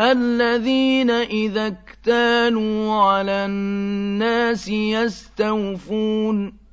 الَّذِينَ إِذَا اكْتَالُوا عَلَى النَّاسِ يَسْتَوْفُونَ